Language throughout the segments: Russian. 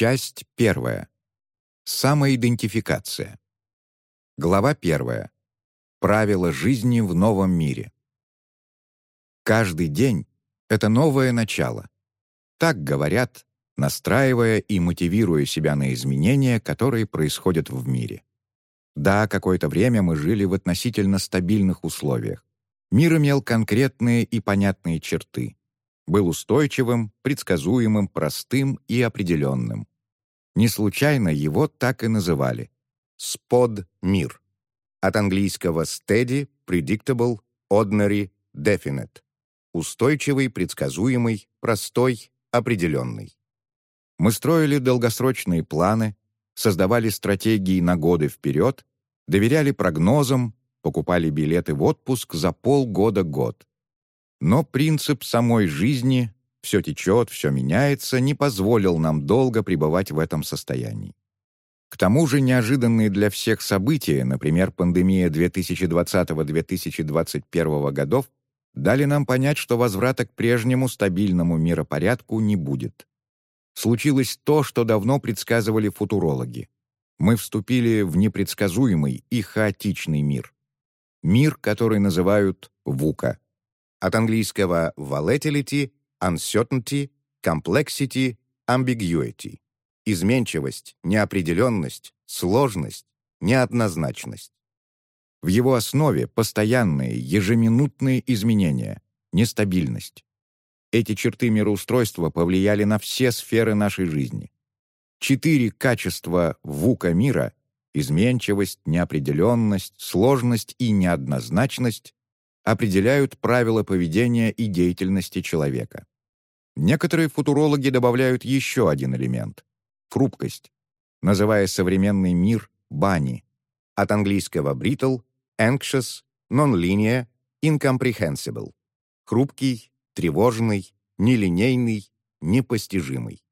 Часть первая. Самоидентификация. Глава первая. Правила жизни в новом мире. Каждый день — это новое начало. Так говорят, настраивая и мотивируя себя на изменения, которые происходят в мире. Да, какое-то время мы жили в относительно стабильных условиях. Мир имел конкретные и понятные черты. Был устойчивым, предсказуемым, простым и определенным. Не случайно его так и называли. «Спод-мир» от английского steady, predictable, ordinary, definite. Устойчивый, предсказуемый, простой, определенный. Мы строили долгосрочные планы, создавали стратегии на годы вперед, доверяли прогнозам, покупали билеты в отпуск за полгода-год. Но принцип самой жизни «все течет, все меняется» не позволил нам долго пребывать в этом состоянии. К тому же неожиданные для всех события, например, пандемия 2020-2021 годов, дали нам понять, что возврата к прежнему стабильному миропорядку не будет. Случилось то, что давно предсказывали футурологи. Мы вступили в непредсказуемый и хаотичный мир. Мир, который называют ВУКа. От английского volatility, uncertainty, complexity, ambiguity изменчивость, неопределенность, сложность, неоднозначность. В его основе постоянные, ежеминутные изменения, нестабильность. Эти черты мироустройства повлияли на все сферы нашей жизни. Четыре качества ВУКа мира — изменчивость, неопределенность, сложность и неоднозначность — определяют правила поведения и деятельности человека. Некоторые футурологи добавляют еще один элемент хрупкость, называя современный мир бани, от английского brittle, anxious, non-linear, incomprehensible, хрупкий, тревожный, нелинейный, непостижимый.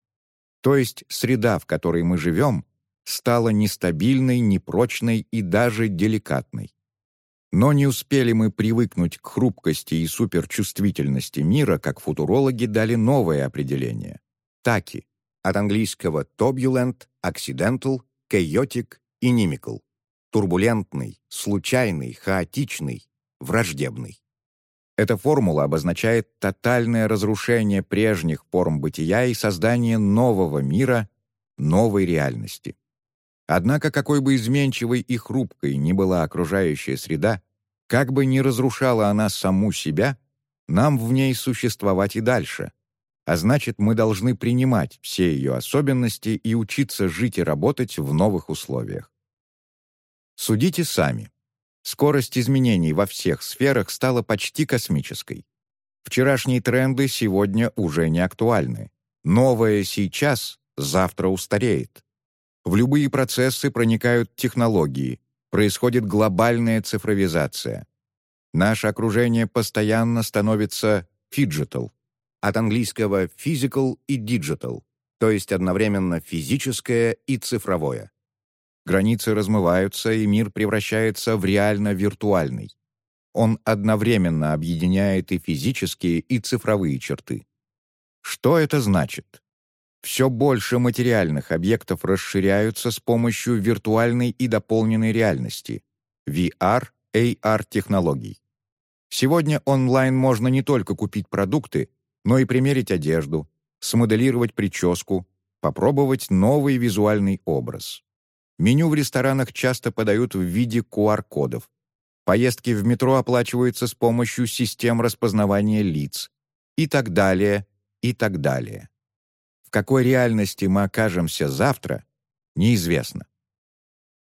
То есть среда, в которой мы живем, стала нестабильной, непрочной и даже деликатной. Но не успели мы привыкнуть к хрупкости и суперчувствительности мира, как футурологи дали новое определение — таки, от английского turbulent, accidental, chaotic, inimical. Турбулентный, случайный, хаотичный, враждебный. Эта формула обозначает тотальное разрушение прежних форм бытия и создание нового мира, новой реальности. Однако, какой бы изменчивой и хрупкой ни была окружающая среда, как бы ни разрушала она саму себя, нам в ней существовать и дальше, а значит, мы должны принимать все ее особенности и учиться жить и работать в новых условиях. Судите сами. Скорость изменений во всех сферах стала почти космической. Вчерашние тренды сегодня уже не актуальны. Новое сейчас завтра устареет. В любые процессы проникают технологии, происходит глобальная цифровизация. Наше окружение постоянно становится phygital, от английского physical и digital, то есть одновременно физическое и цифровое. Границы размываются, и мир превращается в реально-виртуальный. Он одновременно объединяет и физические, и цифровые черты. Что это значит? Все больше материальных объектов расширяются с помощью виртуальной и дополненной реальности, VR, AR-технологий. Сегодня онлайн можно не только купить продукты, но и примерить одежду, смоделировать прическу, попробовать новый визуальный образ. Меню в ресторанах часто подают в виде QR-кодов. Поездки в метро оплачиваются с помощью систем распознавания лиц. И так далее, и так далее. В какой реальности мы окажемся завтра, неизвестно.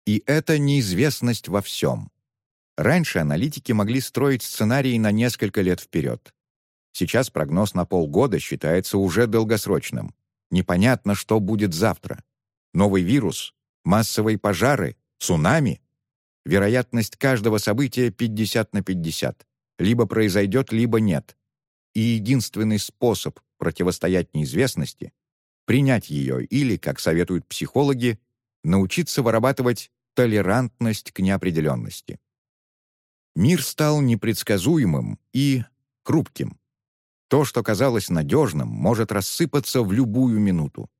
И это неизвестность во всем. Раньше аналитики могли строить сценарии на несколько лет вперед. Сейчас прогноз на полгода считается уже долгосрочным. Непонятно, что будет завтра. Новый вирус, массовые пожары, цунами. Вероятность каждого события 50 на 50. Либо произойдет, либо нет. И единственный способ противостоять неизвестности — принять ее или, как советуют психологи, научиться вырабатывать толерантность к неопределенности. Мир стал непредсказуемым и хрупким. То, что казалось надежным, может рассыпаться в любую минуту.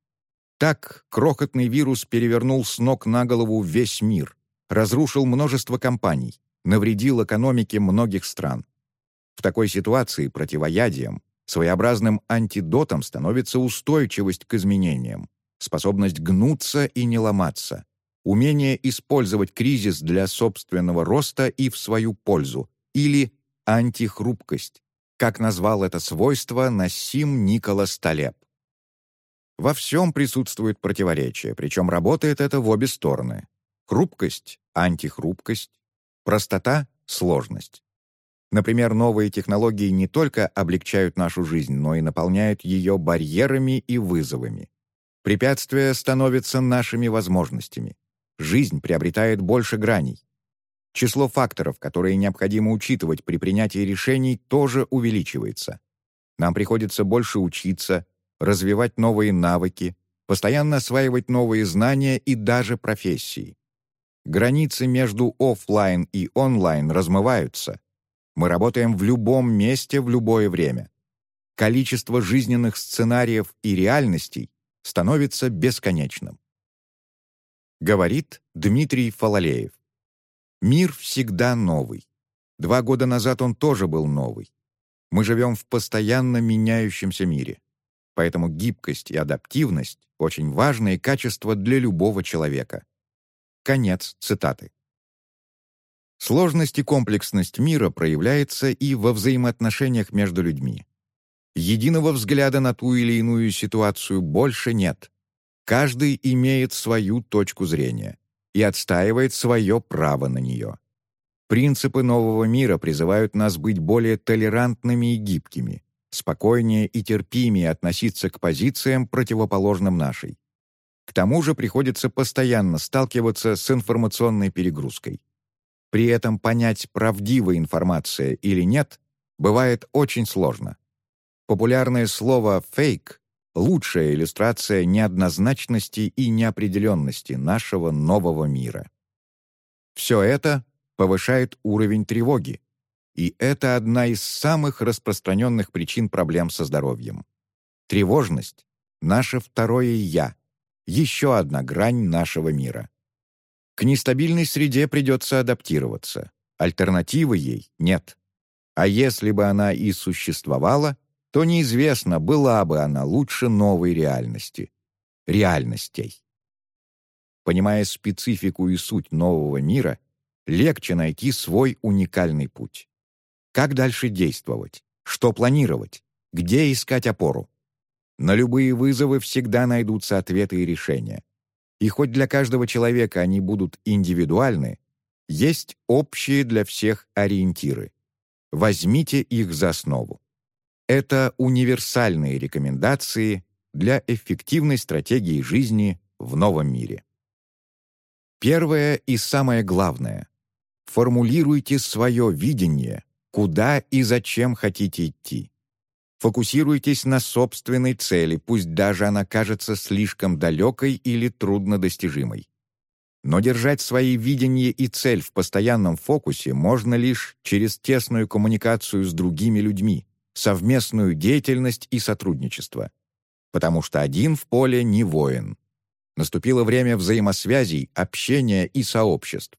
Так крохотный вирус перевернул с ног на голову весь мир, разрушил множество компаний, навредил экономике многих стран. В такой ситуации противоядием, своеобразным антидотом становится устойчивость к изменениям, способность гнуться и не ломаться, умение использовать кризис для собственного роста и в свою пользу, или антихрупкость, как назвал это свойство Насим Николас Талеб. Во всем присутствует противоречие, причем работает это в обе стороны. Хрупкость — антихрупкость, простота — сложность. Например, новые технологии не только облегчают нашу жизнь, но и наполняют ее барьерами и вызовами. Препятствия становятся нашими возможностями. Жизнь приобретает больше граней. Число факторов, которые необходимо учитывать при принятии решений, тоже увеличивается. Нам приходится больше учиться, развивать новые навыки, постоянно осваивать новые знания и даже профессии. Границы между офлайн и онлайн размываются. Мы работаем в любом месте в любое время. Количество жизненных сценариев и реальностей становится бесконечным. Говорит Дмитрий Фалалеев. Мир всегда новый. Два года назад он тоже был новый. Мы живем в постоянно меняющемся мире. Поэтому гибкость и адаптивность — очень важные качества для любого человека. Конец цитаты. Сложность и комплексность мира проявляется и во взаимоотношениях между людьми. Единого взгляда на ту или иную ситуацию больше нет. Каждый имеет свою точку зрения и отстаивает свое право на нее. Принципы нового мира призывают нас быть более толерантными и гибкими, спокойнее и терпимее относиться к позициям, противоположным нашей. К тому же приходится постоянно сталкиваться с информационной перегрузкой. При этом понять, правдивая информация или нет, бывает очень сложно. Популярное слово «фейк» — лучшая иллюстрация неоднозначности и неопределенности нашего нового мира. Все это повышает уровень тревоги, и это одна из самых распространенных причин проблем со здоровьем. Тревожность — наше второе «я», еще одна грань нашего мира. К нестабильной среде придется адаптироваться. Альтернативы ей нет. А если бы она и существовала, то неизвестно, была бы она лучше новой реальности. Реальностей. Понимая специфику и суть нового мира, легче найти свой уникальный путь. Как дальше действовать? Что планировать? Где искать опору? На любые вызовы всегда найдутся ответы и решения. И хоть для каждого человека они будут индивидуальны, есть общие для всех ориентиры. Возьмите их за основу. Это универсальные рекомендации для эффективной стратегии жизни в новом мире. Первое и самое главное — формулируйте свое видение куда и зачем хотите идти. Фокусируйтесь на собственной цели, пусть даже она кажется слишком далекой или труднодостижимой. Но держать свои видения и цель в постоянном фокусе можно лишь через тесную коммуникацию с другими людьми, совместную деятельность и сотрудничество. Потому что один в поле не воин. Наступило время взаимосвязей, общения и сообществ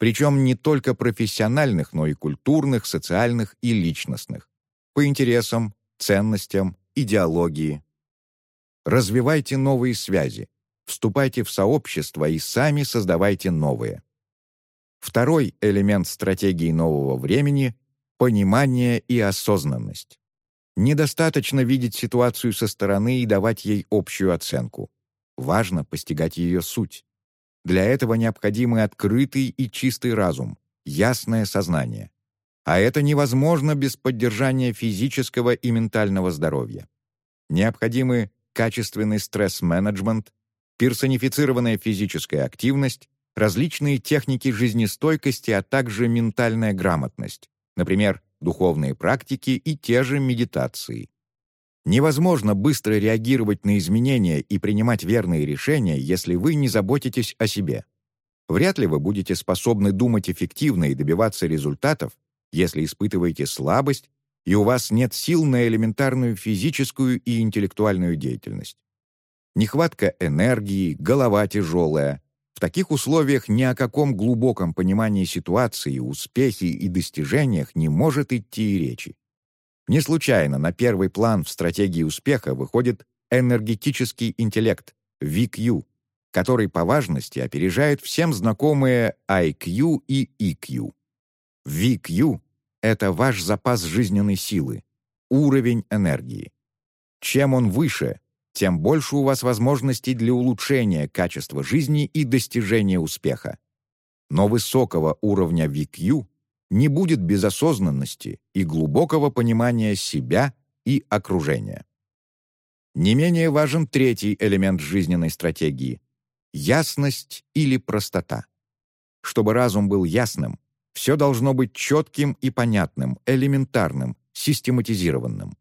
причем не только профессиональных, но и культурных, социальных и личностных, по интересам, ценностям, идеологии. Развивайте новые связи, вступайте в сообщество и сами создавайте новые. Второй элемент стратегии нового времени — понимание и осознанность. Недостаточно видеть ситуацию со стороны и давать ей общую оценку. Важно постигать ее суть. Для этого необходимы открытый и чистый разум, ясное сознание. А это невозможно без поддержания физического и ментального здоровья. Необходимы качественный стресс-менеджмент, персонифицированная физическая активность, различные техники жизнестойкости, а также ментальная грамотность, например, духовные практики и те же медитации. Невозможно быстро реагировать на изменения и принимать верные решения, если вы не заботитесь о себе. Вряд ли вы будете способны думать эффективно и добиваться результатов, если испытываете слабость и у вас нет сил на элементарную физическую и интеллектуальную деятельность. Нехватка энергии, голова тяжелая. В таких условиях ни о каком глубоком понимании ситуации, успехе и достижениях не может идти и речи. Не случайно на первый план в стратегии успеха выходит энергетический интеллект, VQ, который по важности опережает всем знакомые IQ и EQ. VQ — это ваш запас жизненной силы, уровень энергии. Чем он выше, тем больше у вас возможностей для улучшения качества жизни и достижения успеха. Но высокого уровня VQ не будет без осознанности и глубокого понимания себя и окружения. Не менее важен третий элемент жизненной стратегии — ясность или простота. Чтобы разум был ясным, все должно быть четким и понятным, элементарным, систематизированным.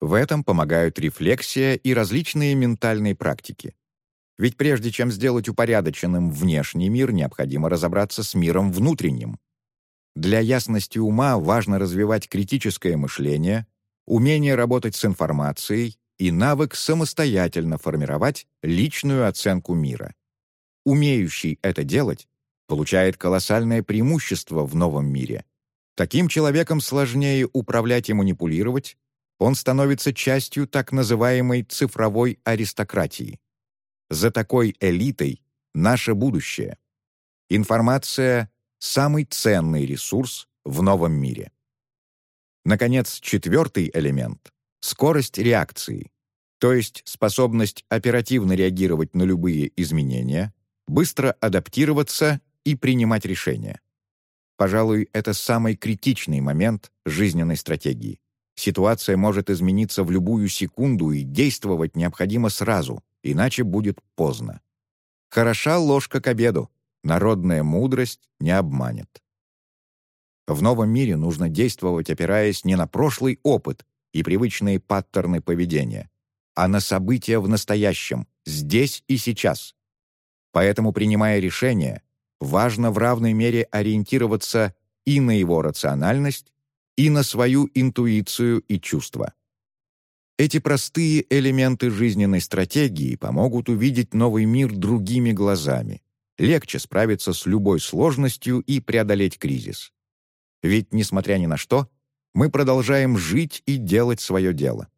В этом помогают рефлексия и различные ментальные практики. Ведь прежде чем сделать упорядоченным внешний мир, необходимо разобраться с миром внутренним. Для ясности ума важно развивать критическое мышление, умение работать с информацией и навык самостоятельно формировать личную оценку мира. Умеющий это делать получает колоссальное преимущество в новом мире. Таким человеком сложнее управлять и манипулировать, он становится частью так называемой цифровой аристократии. За такой элитой наше будущее. Информация самый ценный ресурс в новом мире. Наконец, четвертый элемент — скорость реакции, то есть способность оперативно реагировать на любые изменения, быстро адаптироваться и принимать решения. Пожалуй, это самый критичный момент жизненной стратегии. Ситуация может измениться в любую секунду, и действовать необходимо сразу, иначе будет поздно. Хороша ложка к обеду, Народная мудрость не обманет. В новом мире нужно действовать, опираясь не на прошлый опыт и привычные паттерны поведения, а на события в настоящем, здесь и сейчас. Поэтому, принимая решение, важно в равной мере ориентироваться и на его рациональность, и на свою интуицию и чувства. Эти простые элементы жизненной стратегии помогут увидеть новый мир другими глазами, легче справиться с любой сложностью и преодолеть кризис. Ведь, несмотря ни на что, мы продолжаем жить и делать свое дело.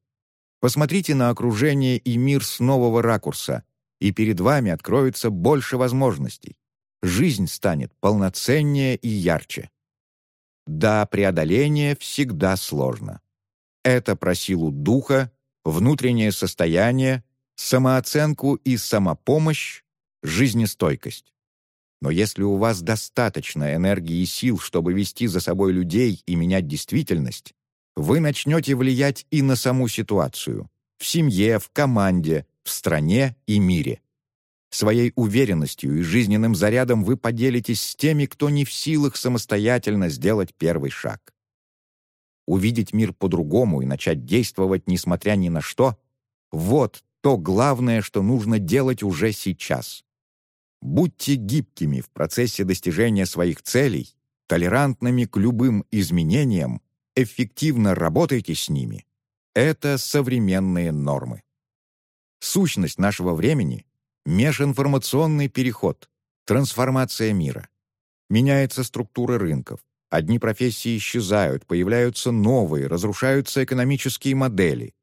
Посмотрите на окружение и мир с нового ракурса, и перед вами откроется больше возможностей. Жизнь станет полноценнее и ярче. Да, преодоление всегда сложно. Это про силу духа, внутреннее состояние, самооценку и самопомощь, жизнестойкость. Но если у вас достаточно энергии и сил, чтобы вести за собой людей и менять действительность, вы начнете влиять и на саму ситуацию — в семье, в команде, в стране и мире. Своей уверенностью и жизненным зарядом вы поделитесь с теми, кто не в силах самостоятельно сделать первый шаг. Увидеть мир по-другому и начать действовать, несмотря ни на что — вот то главное, что нужно делать уже сейчас. Будьте гибкими в процессе достижения своих целей, толерантными к любым изменениям, эффективно работайте с ними. Это современные нормы. Сущность нашего времени — межинформационный переход, трансформация мира. Меняется структура рынков. Одни профессии исчезают, появляются новые, разрушаются экономические модели.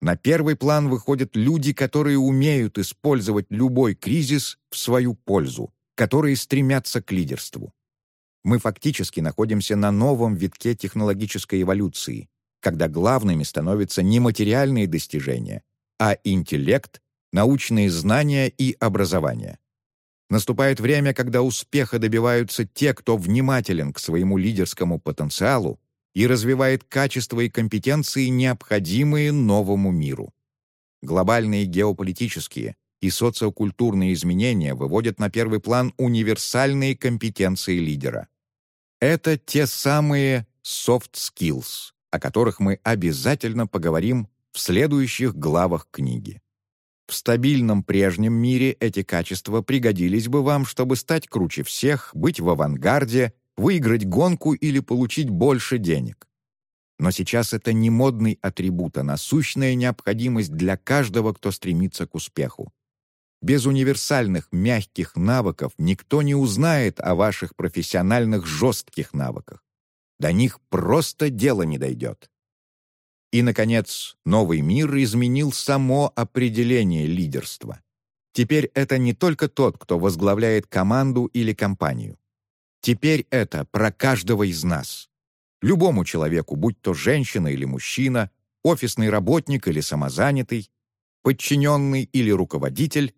На первый план выходят люди, которые умеют использовать любой кризис в свою пользу, которые стремятся к лидерству. Мы фактически находимся на новом витке технологической эволюции, когда главными становятся не материальные достижения, а интеллект, научные знания и образование. Наступает время, когда успеха добиваются те, кто внимателен к своему лидерскому потенциалу и развивает качества и компетенции, необходимые новому миру. Глобальные геополитические и социокультурные изменения выводят на первый план универсальные компетенции лидера. Это те самые soft skills, о которых мы обязательно поговорим в следующих главах книги. В стабильном прежнем мире эти качества пригодились бы вам, чтобы стать круче всех, быть в авангарде выиграть гонку или получить больше денег. Но сейчас это не модный атрибут, а насущная необходимость для каждого, кто стремится к успеху. Без универсальных мягких навыков никто не узнает о ваших профессиональных жестких навыках. До них просто дело не дойдет. И, наконец, новый мир изменил само определение лидерства. Теперь это не только тот, кто возглавляет команду или компанию. Теперь это про каждого из нас. Любому человеку, будь то женщина или мужчина, офисный работник или самозанятый, подчиненный или руководитель,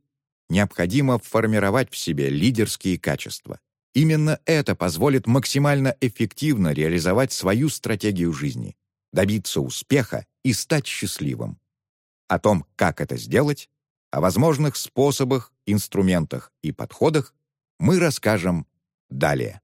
необходимо формировать в себе лидерские качества. Именно это позволит максимально эффективно реализовать свою стратегию жизни добиться успеха и стать счастливым. О том, как это сделать, о возможных способах, инструментах и подходах мы расскажем далее.